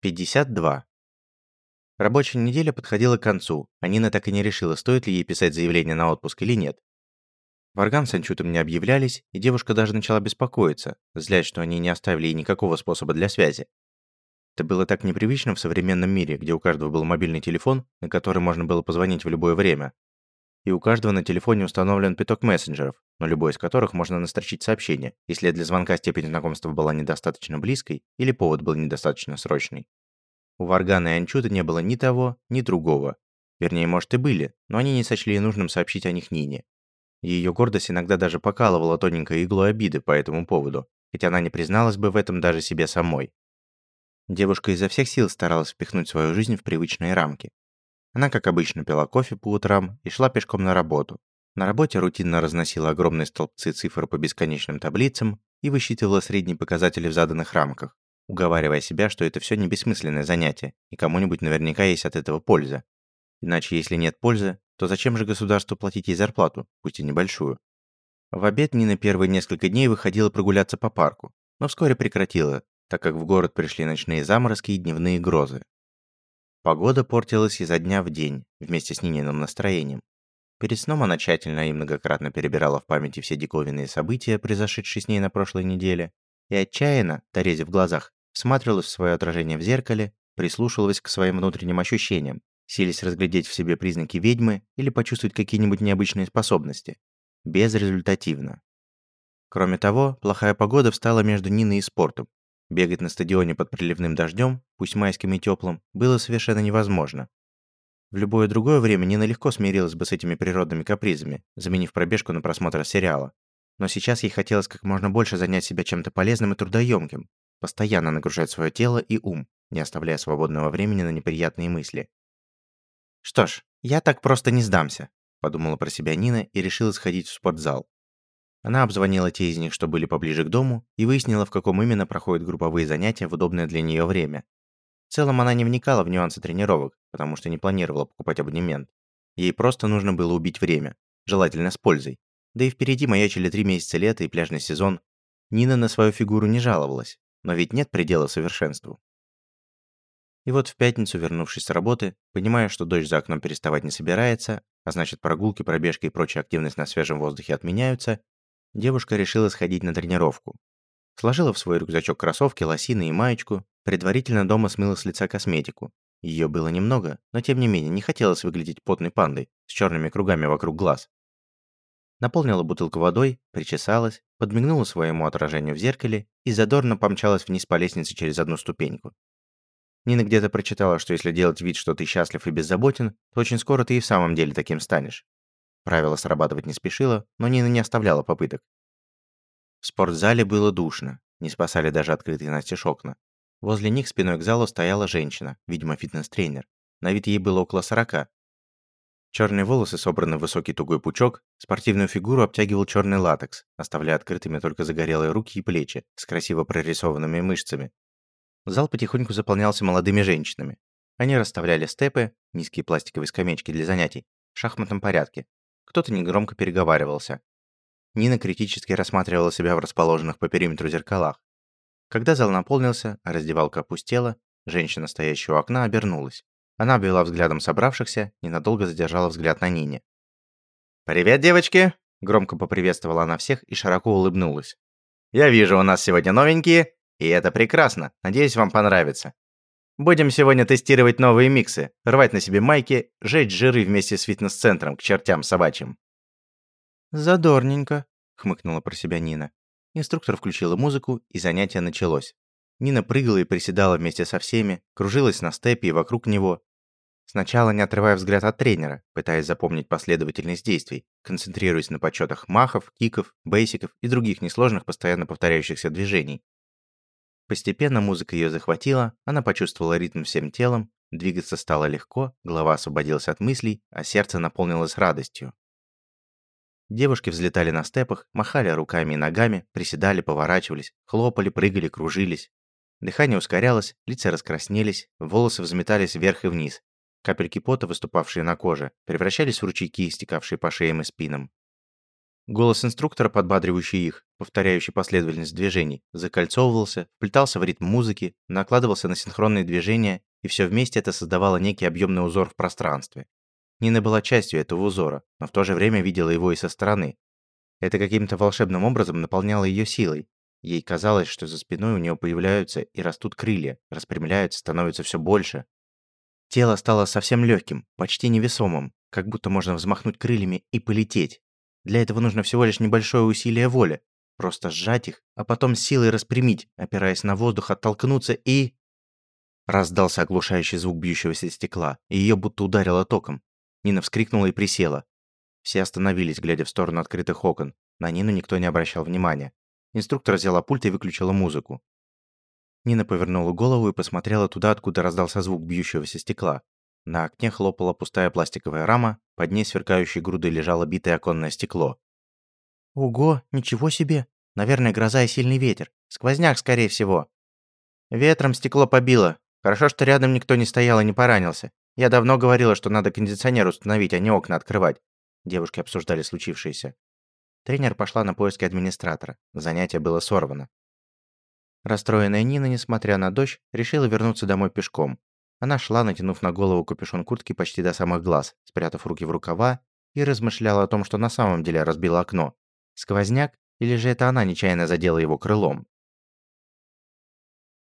52. Рабочая неделя подходила к концу, а Нина так и не решила, стоит ли ей писать заявление на отпуск или нет. Варган с Анчутом не объявлялись, и девушка даже начала беспокоиться, злясь, что они не оставили ей никакого способа для связи. Это было так непривычно в современном мире, где у каждого был мобильный телефон, на который можно было позвонить в любое время. И у каждого на телефоне установлен пяток мессенджеров, но любой из которых можно настрочить сообщение, если для звонка степень знакомства была недостаточно близкой или повод был недостаточно срочный. У Варгана и Анчута не было ни того, ни другого. Вернее, может и были, но они не сочли нужным сообщить о них Нине. Ее гордость иногда даже покалывала тоненькой иглой обиды по этому поводу, хотя она не призналась бы в этом даже себе самой. Девушка изо всех сил старалась впихнуть свою жизнь в привычные рамки. Она, как обычно, пила кофе по утрам и шла пешком на работу. На работе рутинно разносила огромные столбцы цифр по бесконечным таблицам и высчитывала средние показатели в заданных рамках уговаривая себя, что это все не бессмысленное занятие, и кому-нибудь наверняка есть от этого польза. Иначе, если нет пользы, то зачем же государству платить ей зарплату, пусть и небольшую? В обед Нина первые несколько дней выходила прогуляться по парку, но вскоре прекратила, так как в город пришли ночные заморозки и дневные грозы. Погода портилась изо дня в день, вместе с Нининым настроением. Перед сном она тщательно и многократно перебирала в памяти все диковинные события, произошедшие с ней на прошлой неделе, и отчаянно, дорезив в глазах, всматривалась в свое отражение в зеркале, прислушивалась к своим внутренним ощущениям, сились разглядеть в себе признаки ведьмы или почувствовать какие-нибудь необычные способности. Безрезультативно. Кроме того, плохая погода встала между Ниной и спортом. Бегать на стадионе под приливным дождем, пусть майским и теплым, было совершенно невозможно. В любое другое время Нина легко смирилась бы с этими природными капризами, заменив пробежку на просмотр сериала. Но сейчас ей хотелось как можно больше занять себя чем-то полезным и трудоемким, Постоянно нагружать свое тело и ум, не оставляя свободного времени на неприятные мысли. «Что ж, я так просто не сдамся», – подумала про себя Нина и решила сходить в спортзал. Она обзвонила те из них, что были поближе к дому, и выяснила, в каком именно проходят групповые занятия в удобное для нее время. В целом она не вникала в нюансы тренировок, потому что не планировала покупать абонемент. Ей просто нужно было убить время, желательно с пользой. Да и впереди маячили три месяца лета и пляжный сезон. Нина на свою фигуру не жаловалась, но ведь нет предела совершенству. И вот в пятницу, вернувшись с работы, понимая, что дождь за окном переставать не собирается, а значит прогулки, пробежки и прочая активность на свежем воздухе отменяются, девушка решила сходить на тренировку. Сложила в свой рюкзачок кроссовки, лосины и маечку, предварительно дома смыла с лица косметику. Ее было немного, но тем не менее не хотелось выглядеть потной пандой с черными кругами вокруг глаз наполнила бутылку водой, причесалась, подмигнула своему отражению в зеркале и задорно помчалась вниз по лестнице через одну ступеньку. Нина где-то прочитала, что если делать вид, что ты счастлив и беззаботен, то очень скоро ты и в самом деле таким станешь. Правило срабатывать не спешило, но Нина не оставляла попыток. В спортзале было душно, не спасали даже открытые настежь окна. Возле них спиной к залу стояла женщина, видимо, фитнес-тренер. На вид ей было около сорока, Черные волосы собраны в высокий тугой пучок, спортивную фигуру обтягивал черный латекс, оставляя открытыми только загорелые руки и плечи с красиво прорисованными мышцами. Зал потихоньку заполнялся молодыми женщинами. Они расставляли степы, низкие пластиковые скамеечки для занятий, в шахматном порядке. Кто-то негромко переговаривался. Нина критически рассматривала себя в расположенных по периметру зеркалах. Когда зал наполнился, а раздевалка опустела, женщина, стоящая у окна, обернулась. Она обвела взглядом собравшихся, ненадолго задержала взгляд на Нине. «Привет, девочки!» – громко поприветствовала она всех и широко улыбнулась. «Я вижу, у нас сегодня новенькие, и это прекрасно. Надеюсь, вам понравится. Будем сегодня тестировать новые миксы, рвать на себе майки, жечь жиры вместе с фитнес-центром к чертям собачьим». «Задорненько», – хмыкнула про себя Нина. Инструктор включила музыку, и занятие началось. Нина прыгала и приседала вместе со всеми, кружилась на степе и вокруг него, Сначала не отрывая взгляд от тренера, пытаясь запомнить последовательность действий, концентрируясь на подсчетах махов, киков, бейсиков и других несложных постоянно повторяющихся движений. Постепенно музыка ее захватила, она почувствовала ритм всем телом, двигаться стало легко, голова освободилась от мыслей, а сердце наполнилось радостью. Девушки взлетали на степах, махали руками и ногами, приседали, поворачивались, хлопали, прыгали, кружились. Дыхание ускорялось, лица раскраснелись, волосы взметались вверх и вниз, Капельки пота, выступавшие на коже, превращались в ручейки, стекавшие по шеям и спинам. Голос инструктора, подбадривающий их, повторяющий последовательность движений, закольцовывался, вплетался в ритм музыки, накладывался на синхронные движения, и все вместе это создавало некий объемный узор в пространстве. Нина была частью этого узора, но в то же время видела его и со стороны. Это каким-то волшебным образом наполняло ее силой. Ей казалось, что за спиной у нее появляются и растут крылья, распрямляются, становятся все больше. Тело стало совсем легким, почти невесомым, как будто можно взмахнуть крыльями и полететь. Для этого нужно всего лишь небольшое усилие воли. Просто сжать их, а потом силой распрямить, опираясь на воздух, оттолкнуться и... Раздался оглушающий звук бьющегося стекла, и ее будто ударило током. Нина вскрикнула и присела. Все остановились, глядя в сторону открытых окон. На Нину никто не обращал внимания. Инструктор взяла пульт и выключила музыку. Нина повернула голову и посмотрела туда, откуда раздался звук бьющегося стекла. На окне хлопала пустая пластиковая рама, под ней сверкающей грудой лежало битое оконное стекло. «Ого, ничего себе! Наверное, гроза и сильный ветер. Сквозняк, скорее всего». «Ветром стекло побило. Хорошо, что рядом никто не стоял и не поранился. Я давно говорила, что надо кондиционер установить, а не окна открывать». Девушки обсуждали случившееся. Тренер пошла на поиски администратора. Занятие было сорвано. Расстроенная Нина, несмотря на дождь, решила вернуться домой пешком. Она шла, натянув на голову капюшон куртки почти до самых глаз, спрятав руки в рукава, и размышляла о том, что на самом деле разбила окно. Сквозняк? Или же это она нечаянно задела его крылом?